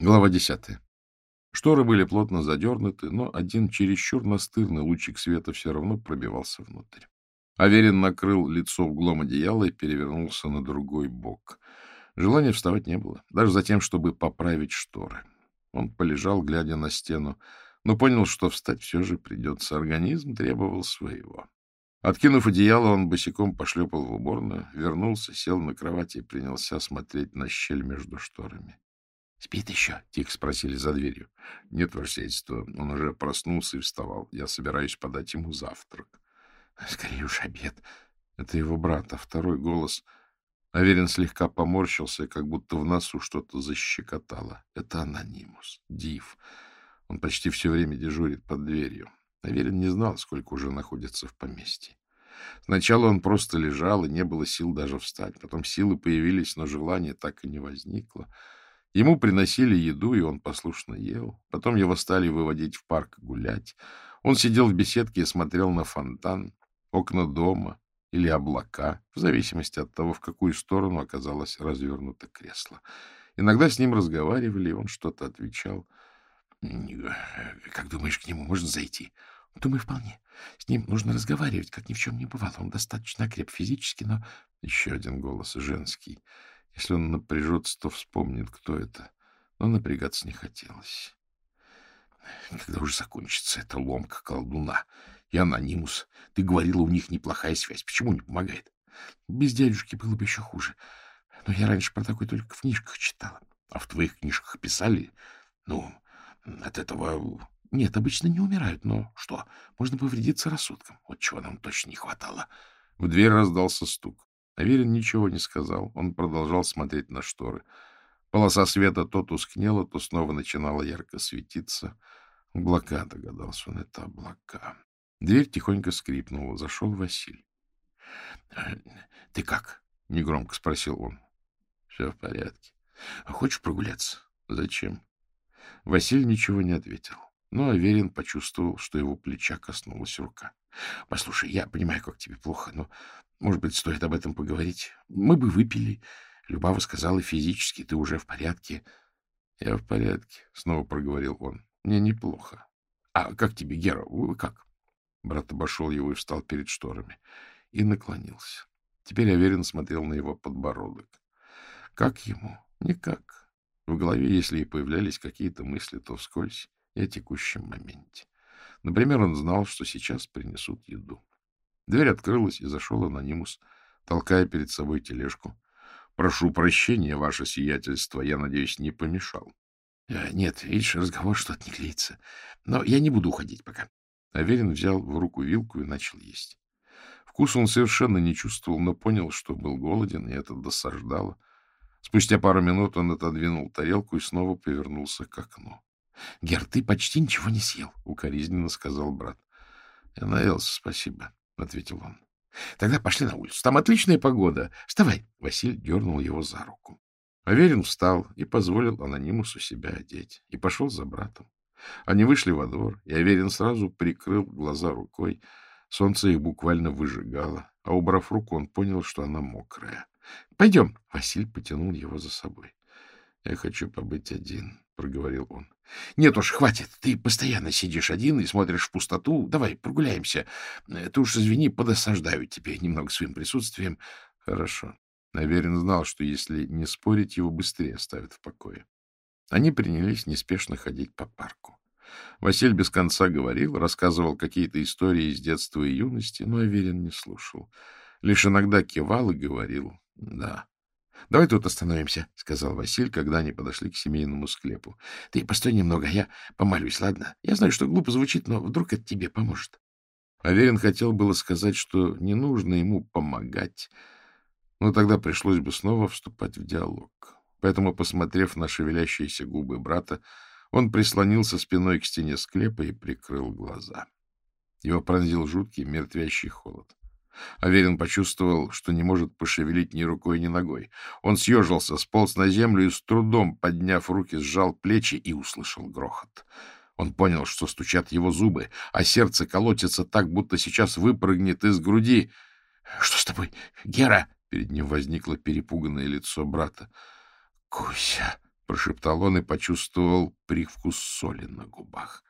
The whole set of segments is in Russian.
Глава десятая. Шторы были плотно задернуты, но один чересчур настырный лучик света все равно пробивался внутрь. Аверин накрыл лицо углом одеяла и перевернулся на другой бок. Желания вставать не было, даже за тем, чтобы поправить шторы. Он полежал, глядя на стену, но понял, что встать все же придется. Организм требовал своего. Откинув одеяло, он босиком пошлепал в уборную, вернулся, сел на кровати и принялся смотреть на щель между шторами. — Спит еще? — тихо спросили за дверью. — Нет, ваше он уже проснулся и вставал. Я собираюсь подать ему завтрак. — Скорее уж обед. Это его брат, а второй голос... Аверин слегка поморщился, как будто в носу что-то защекотало. Это анонимус, див. Он почти все время дежурит под дверью. Аверин не знал, сколько уже находится в поместье. Сначала он просто лежал, и не было сил даже встать. Потом силы появились, но желание так и не возникло. Ему приносили еду, и он послушно ел. Потом его стали выводить в парк гулять. Он сидел в беседке и смотрел на фонтан, окна дома или облака, в зависимости от того, в какую сторону оказалось развернуто кресло. Иногда с ним разговаривали, и он что-то отвечал. — Как думаешь, к нему можно зайти? — Думаю, вполне. С ним нужно разговаривать, как ни в чем не бывало. Он достаточно креп физически, но... Еще один голос, женский. Если он напряжется, то вспомнит, кто это. Но напрягаться не хотелось. Когда уже закончится эта ломка колдуна и анонимус? Ты говорила, у них неплохая связь. Почему не помогает? Без дядюшки было бы еще хуже. Но я раньше про такое только в книжках читала. А в твоих книжках писали? Ну, от этого... Нет, обычно не умирают, но что? Можно повредиться рассудком. Вот чего нам точно не хватало. В дверь раздался стук. Аверин ничего не сказал. Он продолжал смотреть на шторы. Полоса света то тускнела, то снова начинала ярко светиться. Облака, догадался он, это облака. Дверь тихонько скрипнула. Зашел Василий. — Ты как? — негромко спросил он. — Все в порядке. — Хочешь прогуляться? — Зачем? Василий ничего не ответил. Но Аверин почувствовал, что его плеча коснулась рука. — Послушай, я понимаю, как тебе плохо, но может быть, стоит об этом поговорить? Мы бы выпили. Любава сказала, физически ты уже в порядке. — Я в порядке, — снова проговорил он. — Мне неплохо. — А как тебе, Гера? Вы как? Брат обошел его и встал перед шторами. И наклонился. Теперь Аверин смотрел на его подбородок. Как ему? Никак. В голове, если и появлялись какие-то мысли, то вскользь и о текущем моменте. Например, он знал, что сейчас принесут еду. Дверь открылась, и зашел анонимус, толкая перед собой тележку. — Прошу прощения, ваше сиятельство, я, надеюсь, не помешал. — Нет, видишь, разговор что-то не клеится. Но я не буду уходить пока. Аверин взял в руку вилку и начал есть. Вкус он совершенно не чувствовал, но понял, что был голоден, и это досаждало. Спустя пару минут он отодвинул тарелку и снова повернулся к окну. — Гер, ты почти ничего не съел, — укоризненно сказал брат. — Я наелся, спасибо. — ответил он. — Тогда пошли на улицу. Там отличная погода. Вставай. Василий дернул его за руку. Аверин встал и позволил анонимусу себя одеть. И пошел за братом. Они вышли во двор, и Аверин сразу прикрыл глаза рукой. Солнце их буквально выжигало, а убрав руку, он понял, что она мокрая. — Пойдем. Василий потянул его за собой. — Я хочу побыть один, — проговорил он. — Нет уж, хватит. Ты постоянно сидишь один и смотришь в пустоту. Давай прогуляемся. Ты уж, извини, подосаждаю тебе немного своим присутствием. — Хорошо. Наверен знал, что если не спорить, его быстрее оставят в покое. Они принялись неспешно ходить по парку. Василь без конца говорил, рассказывал какие-то истории из детства и юности, но Аверин не слушал. Лишь иногда кивал и говорил «да». — Давай тут остановимся, — сказал Василь, когда они подошли к семейному склепу. — Ты постой немного, я помолюсь, ладно? Я знаю, что глупо звучит, но вдруг это тебе поможет. Аверин хотел было сказать, что не нужно ему помогать, но тогда пришлось бы снова вступать в диалог. Поэтому, посмотрев на шевелящиеся губы брата, он прислонился спиной к стене склепа и прикрыл глаза. Его пронзил жуткий мертвящий холод. Аверин почувствовал, что не может пошевелить ни рукой, ни ногой. Он съежился, сполз на землю и, с трудом подняв руки, сжал плечи и услышал грохот. Он понял, что стучат его зубы, а сердце колотится так, будто сейчас выпрыгнет из груди. — Что с тобой, Гера? — перед ним возникло перепуганное лицо брата. — Куся! — прошептал он и почувствовал привкус соли на губах.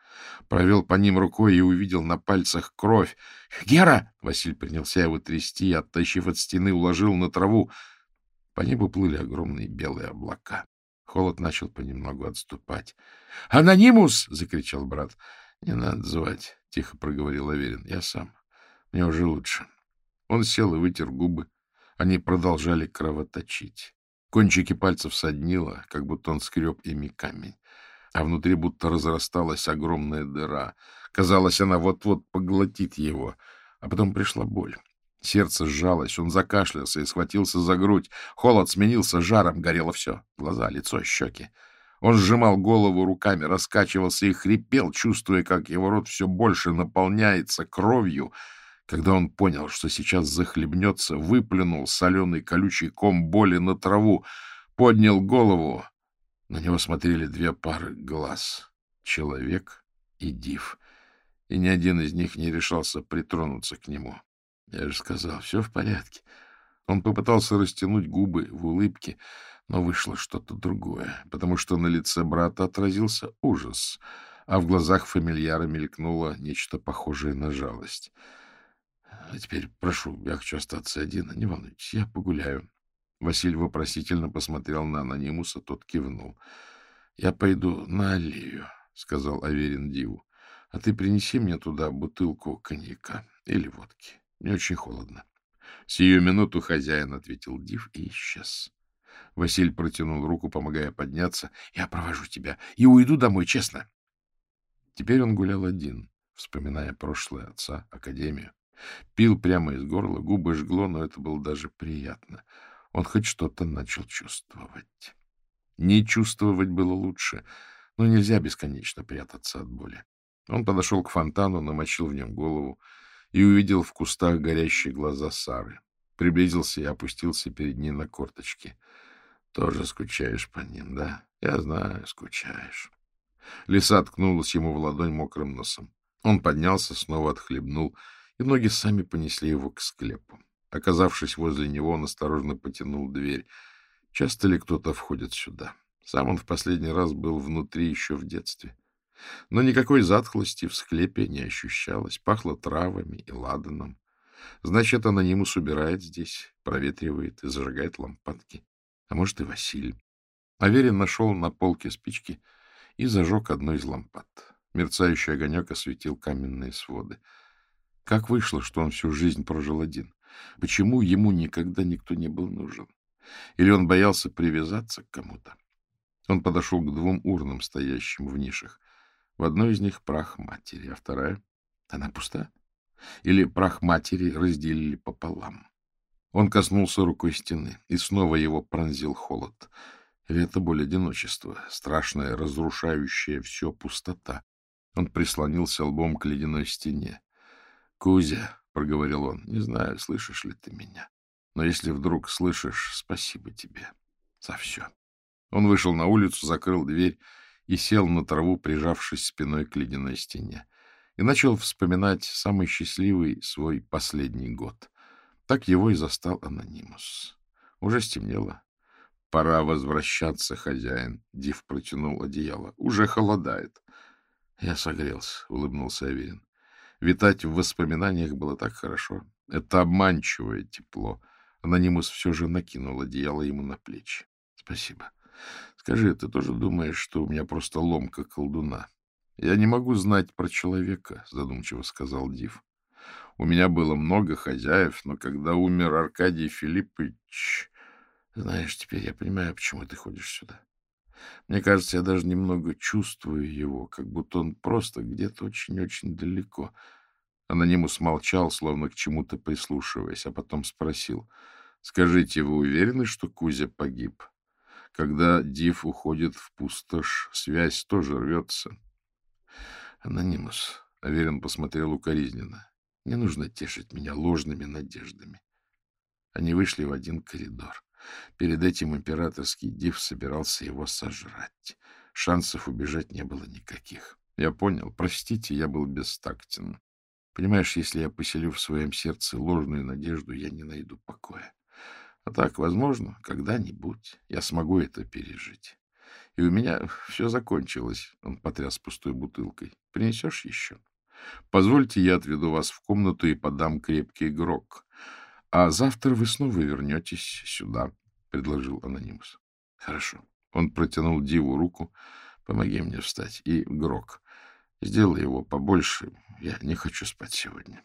Провел по ним рукой и увидел на пальцах кровь. «Гера!» — Василь принялся его трясти, оттащив от стены, уложил на траву. По небу плыли огромные белые облака. Холод начал понемногу отступать. «Анонимус!» — закричал брат. «Не надо звать», — тихо проговорил Аверин. «Я сам. Мне уже лучше». Он сел и вытер губы. Они продолжали кровоточить. Кончики пальцев соднило, как будто он скреб ими камень. А внутри будто разрасталась огромная дыра. Казалось, она вот-вот поглотит его. А потом пришла боль. Сердце сжалось, он закашлялся и схватился за грудь. Холод сменился жаром, горело все. Глаза, лицо, щеки. Он сжимал голову руками, раскачивался и хрипел, чувствуя, как его рот все больше наполняется кровью. Когда он понял, что сейчас захлебнется, выплюнул соленый колючий ком боли на траву, поднял голову. На него смотрели две пары глаз — человек и див, и ни один из них не решался притронуться к нему. Я же сказал, все в порядке. Он попытался растянуть губы в улыбке, но вышло что-то другое, потому что на лице брата отразился ужас, а в глазах фамильяра мелькнуло нечто похожее на жалость. — А теперь прошу, я хочу остаться один. Не волнуйтесь, я погуляю. Василий вопросительно посмотрел на анонимуса, тот кивнул. — Я пойду на аллею, — сказал Аверин Диву. — А ты принеси мне туда бутылку коньяка или водки. Мне очень холодно. Сию минуту хозяин ответил Див и исчез. Василь протянул руку, помогая подняться. — Я провожу тебя и уйду домой, честно. Теперь он гулял один, вспоминая прошлое отца, академию. Пил прямо из горла, губы жгло, но это было даже приятно. Он хоть что-то начал чувствовать. Не чувствовать было лучше, но нельзя бесконечно прятаться от боли. Он подошел к фонтану, намочил в нем голову, и увидел в кустах горящие глаза Сары. Приблизился и опустился перед ней на корточки. — Тоже скучаешь по ним, да? Я знаю, скучаешь. Лиса ткнулась ему в ладонь мокрым носом. Он поднялся, снова отхлебнул, и ноги сами понесли его к склепу. Оказавшись возле него, он осторожно потянул дверь. Часто ли кто-то входит сюда? Сам он в последний раз был внутри еще в детстве. Но никакой затхлости в склепе не ощущалось. Пахло травами и ладаном. Значит, анонимус убирает здесь, проветривает и зажигает лампадки. А может, и Василий. Аверин нашел на полке спички и зажег одну из лампад. Мерцающий огонек осветил каменные своды. Как вышло, что он всю жизнь прожил один? Почему ему никогда никто не был нужен? Или он боялся привязаться к кому-то? Он подошел к двум урнам, стоящим в нишах. В одной из них прах матери, а вторая... Она пуста? Или прах матери разделили пополам? Он коснулся рукой стены, и снова его пронзил холод. Или это боль одиночества, страшная, разрушающая все пустота? Он прислонился лбом к ледяной стене. — Кузя, — проговорил он, — не знаю, слышишь ли ты меня, но если вдруг слышишь, спасибо тебе за все. Он вышел на улицу, закрыл дверь и сел на траву, прижавшись спиной к ледяной стене, и начал вспоминать самый счастливый свой последний год. Так его и застал анонимус. Уже стемнело. Пора возвращаться, хозяин. Див протянул одеяло. Уже холодает. Я согрелся, улыбнулся Аверин. Витать в воспоминаниях было так хорошо. Это обманчивое тепло. Анонимус все же накинул одеяло ему на плечи. Спасибо. Скажи, ты тоже думаешь, что у меня просто ломка колдуна? Я не могу знать про человека, задумчиво сказал Див. У меня было много хозяев, но когда умер Аркадий Филиппович... Знаешь, теперь я понимаю, почему ты ходишь сюда. Мне кажется, я даже немного чувствую его, как будто он просто где-то очень-очень далеко. Анонимус молчал, словно к чему-то прислушиваясь, а потом спросил. — Скажите, вы уверены, что Кузя погиб? Когда Див уходит в пустошь, связь тоже рвется. Анонимус, Аверин посмотрел укоризненно. Не нужно тешить меня ложными надеждами. Они вышли в один коридор. Перед этим императорский Див собирался его сожрать. Шансов убежать не было никаких. Я понял. Простите, я был бестактен. Понимаешь, если я поселю в своем сердце ложную надежду, я не найду покоя. А так, возможно, когда-нибудь я смогу это пережить. И у меня все закончилось. Он потряс пустой бутылкой. Принесешь еще? Позвольте, я отведу вас в комнату и подам крепкий грок. А завтра вы снова вернетесь сюда, — предложил анонимус. Хорошо. Он протянул Диву руку. Помоги мне встать. И грок. Сделай его побольше. Я не хочу спать сегодня.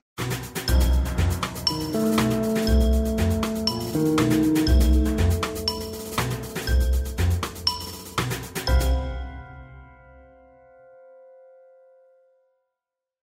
Thank you.